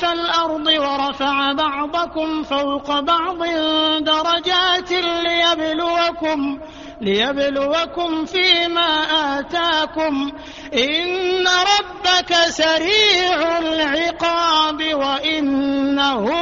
أكفاف الأرض ورفع بعضكم فوق بعض درجات ليبلوكم ليبلوكم فيما آتاكم. إن ربك سريع العقاب وإنه